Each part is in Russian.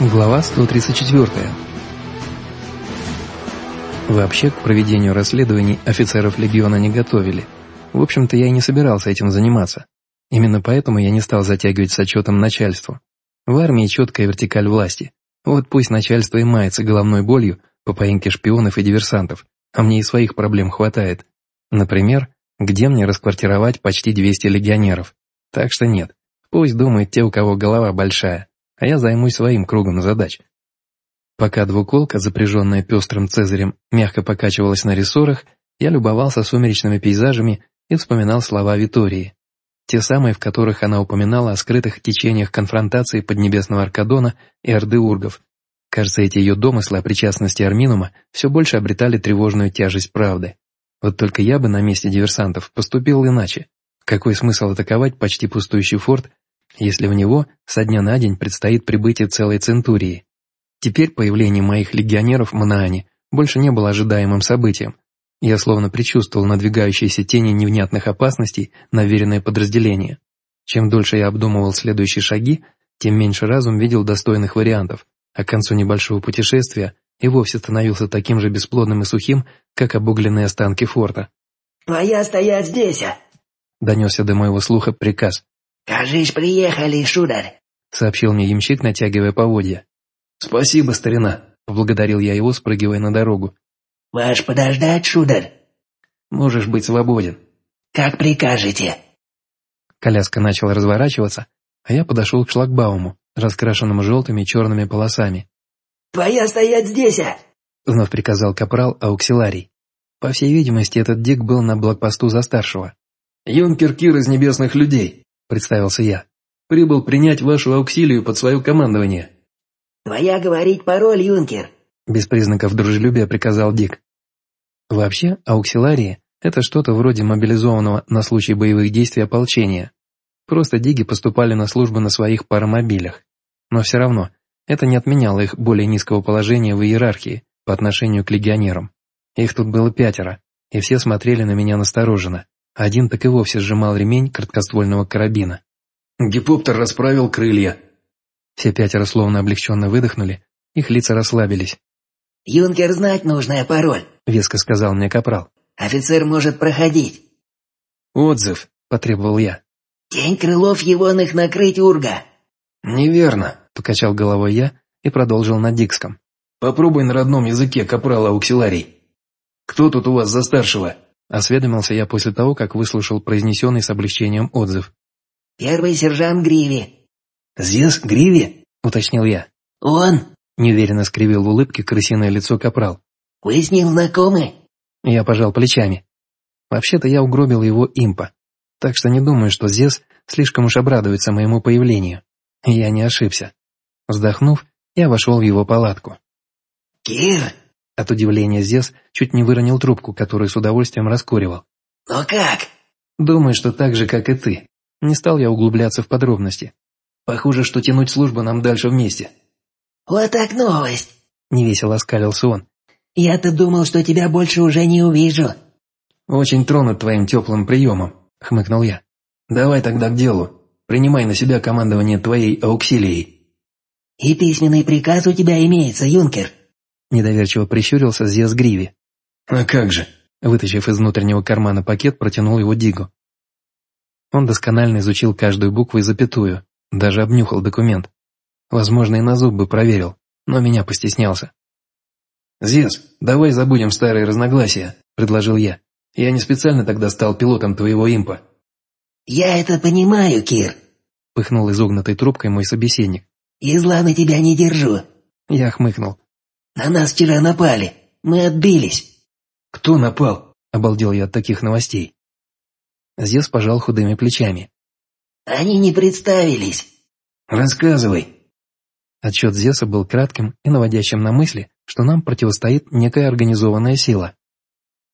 Глава 134. Вообще, к проведению расследований офицеров легиона не готовили. В общем-то, я и не собирался этим заниматься. Именно поэтому я не стал затягивать с отчетом начальству. В армии четкая вертикаль власти. Вот пусть начальство и мается головной болью по поимке шпионов и диверсантов, а мне и своих проблем хватает. Например, где мне расквартировать почти 200 легионеров? Так что нет, пусть думают те, у кого голова большая а я займусь своим кругом задач. Пока двуколка, запряженная пестрым цезарем, мягко покачивалась на рессорах, я любовался сумеречными пейзажами и вспоминал слова Витории. Те самые, в которых она упоминала о скрытых течениях конфронтации Поднебесного Аркадона и Орды Ургов. Кажется, эти ее домыслы о причастности Арминума все больше обретали тревожную тяжесть правды. Вот только я бы на месте диверсантов поступил иначе. Какой смысл атаковать почти пустующий форт, если в него со дня на день предстоит прибытие целой центурии. Теперь появление моих легионеров в Манаане больше не было ожидаемым событием. Я словно предчувствовал надвигающиеся тени невнятных опасностей на веренное подразделение. Чем дольше я обдумывал следующие шаги, тем меньше разум видел достойных вариантов, а к концу небольшого путешествия и вовсе становился таким же бесплодным и сухим, как обугленные останки форта. «Твоя стоять здесь!» а?» Донесся до моего слуха приказ. «Кажись, приехали, шударь!» — сообщил мне ямщик, натягивая поводья. «Спасибо, старина!» — поблагодарил я его, спрыгивая на дорогу. «Ваш подождать, шударь?» «Можешь быть свободен». «Как прикажете». Коляска начала разворачиваться, а я подошел к шлагбауму, раскрашенному желтыми и черными полосами. «Твоя стоять здесь, а!» — вновь приказал капрал Ауксиларий. По всей видимости, этот дик был на блокпосту за старшего. «Юнкер Кир из небесных людей», — представился я. «Прибыл принять вашу ауксилию под свое командование». «Твоя говорить пароль, юнкер», — без признаков дружелюбия приказал Дик. Вообще, ауксиларии — это что-то вроде мобилизованного на случай боевых действий ополчения. Просто диги поступали на службу на своих паромобилях. Но все равно, это не отменяло их более низкого положения в иерархии по отношению к легионерам. Их тут было пятеро, и все смотрели на меня настороженно. Один так и вовсе сжимал ремень краткоствольного карабина. Гипоптер расправил крылья. Все пятеро словно облегченно выдохнули, их лица расслабились. «Юнкер знать нужная пароль», — веско сказал мне капрал. «Офицер может проходить». «Отзыв», — потребовал я. «Тень крылов егоных накрыть урга». «Неверно», — покачал головой я и продолжил на дикском. «Попробуй на родном языке, капрал Ауксиларий. Кто тут у вас за старшего?» Осведомился я после того, как выслушал произнесенный с облегчением отзыв. «Первый сержант Гриви». «Зес Гриви?» — уточнил я. «Он?» — неуверенно скривил в улыбке крысиное лицо капрал. «Вы с ним знакомы?» Я пожал плечами. Вообще-то я угробил его импа, так что не думаю, что Зес слишком уж обрадуется моему появлению. Я не ошибся. Вздохнув, я вошел в его палатку. «Кир!» От удивления Зес чуть не выронил трубку, которую с удовольствием раскуривал. «Ну как?» «Думаю, что так же, как и ты. Не стал я углубляться в подробности. Похоже, что тянуть службу нам дальше вместе». «Вот так новость!» — невесело оскалился он. «Я-то думал, что тебя больше уже не увижу». «Очень тронут твоим теплым приемом», — хмыкнул я. «Давай тогда к делу. Принимай на себя командование твоей ауксилией». «И письменный приказ у тебя имеется, юнкер?» Недоверчиво прищурился Зес Гриви. «А как же?» Вытащив из внутреннего кармана пакет, протянул его Дигу. Он досконально изучил каждую букву и запятую, даже обнюхал документ. Возможно, и на зуб бы проверил, но меня постеснялся. «Зес, давай забудем старые разногласия», — предложил я. «Я не специально тогда стал пилотом твоего импа». «Я это понимаю, Кир», — пыхнул изогнутой трубкой мой собеседник. «И зла на тебя не держу». Я хмыкнул. «На нас вчера напали. Мы отбились». «Кто напал?» – обалдел я от таких новостей. Зес пожал худыми плечами. «Они не представились». «Рассказывай». Отчет Зеса был кратким и наводящим на мысли, что нам противостоит некая организованная сила.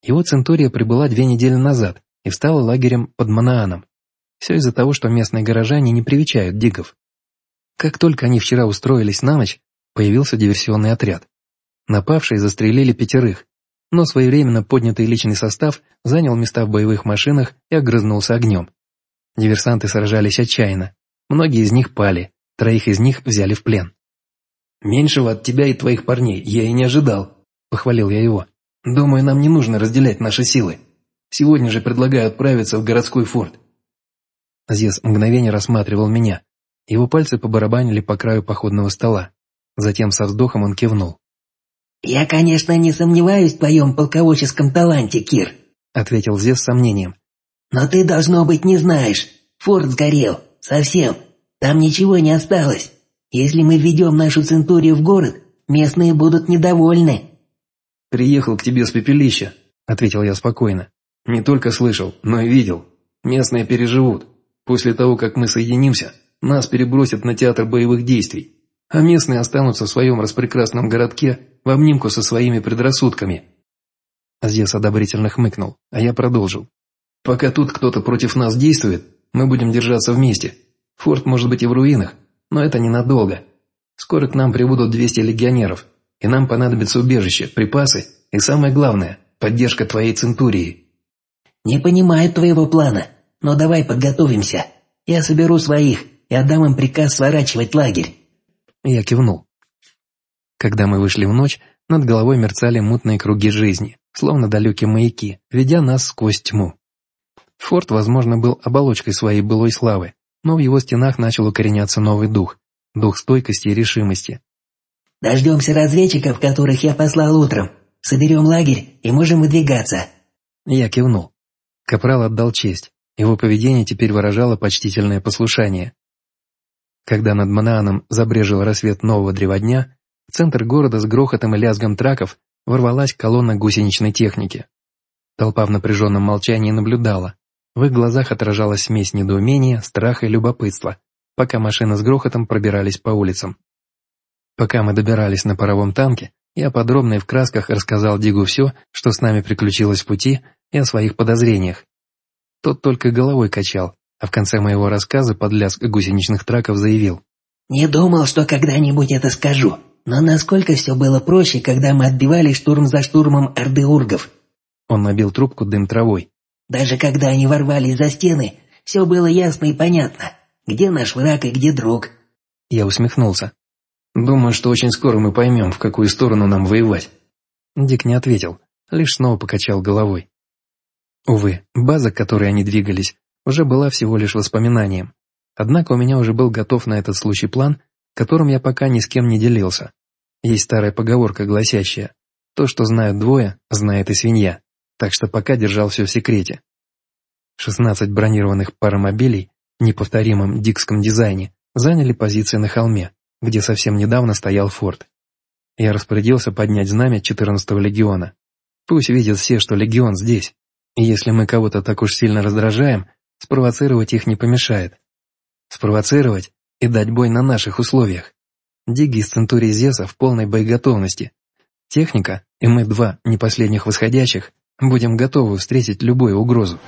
Его центурия прибыла две недели назад и встала лагерем под Манааном. Все из-за того, что местные горожане не привечают дигов. Как только они вчера устроились на ночь, появился диверсионный отряд. Напавшие застрелили пятерых, но своевременно поднятый личный состав занял места в боевых машинах и огрызнулся огнем. Диверсанты сражались отчаянно. Многие из них пали, троих из них взяли в плен. «Меньшего от тебя и твоих парней я и не ожидал», — похвалил я его. «Думаю, нам не нужно разделять наши силы. Сегодня же предлагаю отправиться в городской форт». Зес мгновение рассматривал меня. Его пальцы побарабанили по краю походного стола. Затем со вздохом он кивнул. «Я, конечно, не сомневаюсь в твоем полководческом таланте, Кир», — ответил Зев с сомнением. «Но ты, должно быть, не знаешь. Форт сгорел. Совсем. Там ничего не осталось. Если мы введем нашу центурию в город, местные будут недовольны». «Приехал к тебе с пепелища», — ответил я спокойно. «Не только слышал, но и видел. Местные переживут. После того, как мы соединимся, нас перебросят на театр боевых действий а местные останутся в своем распрекрасном городке в обнимку со своими предрассудками. Азес одобрительно хмыкнул, а я продолжил. Пока тут кто-то против нас действует, мы будем держаться вместе. Форт может быть и в руинах, но это ненадолго. Скоро к нам прибудут 200 легионеров, и нам понадобится убежище, припасы и самое главное – поддержка твоей центурии. «Не понимаю твоего плана, но давай подготовимся. Я соберу своих и отдам им приказ сворачивать лагерь. Я кивнул. Когда мы вышли в ночь, над головой мерцали мутные круги жизни, словно далекие маяки, ведя нас сквозь тьму. Форт, возможно, был оболочкой своей былой славы, но в его стенах начал укореняться новый дух, дух стойкости и решимости. «Дождемся разведчиков, которых я послал утром. Соберем лагерь и можем выдвигаться». Я кивнул. Капрал отдал честь. Его поведение теперь выражало почтительное послушание. Когда над Манааном забрежил рассвет нового древодня, в центр города с грохотом и лязгом траков ворвалась колонна гусеничной техники. Толпа в напряженном молчании наблюдала. В их глазах отражалась смесь недоумения, страха и любопытства, пока машины с грохотом пробирались по улицам. Пока мы добирались на паровом танке, я подробно и в красках рассказал Дигу все, что с нами приключилось в пути, и о своих подозрениях. Тот только головой качал, а в конце моего рассказа под лязг гусеничных траков заявил. «Не думал, что когда-нибудь это скажу, но насколько все было проще, когда мы отбивали штурм за штурмом орды ургов». Он набил трубку дым травой. «Даже когда они ворвались за стены, все было ясно и понятно, где наш враг и где друг». Я усмехнулся. «Думаю, что очень скоро мы поймем, в какую сторону нам воевать». Дик не ответил, лишь снова покачал головой. Увы, база, к которой они двигались, уже была всего лишь воспоминанием. Однако у меня уже был готов на этот случай план, которым я пока ни с кем не делился. Есть старая поговорка, гласящая «То, что знают двое, знает и свинья», так что пока держал все в секрете. 16 бронированных паромобилей в неповторимом дикском дизайне заняли позиции на холме, где совсем недавно стоял форт. Я распорядился поднять знамя 14-го легиона. Пусть видят все, что легион здесь. И если мы кого-то так уж сильно раздражаем, Спровоцировать их не помешает. Спровоцировать и дать бой на наших условиях. Диги из Центурии Зеса в полной боеготовности. Техника и мы два, не последних восходящих, будем готовы встретить любую угрозу.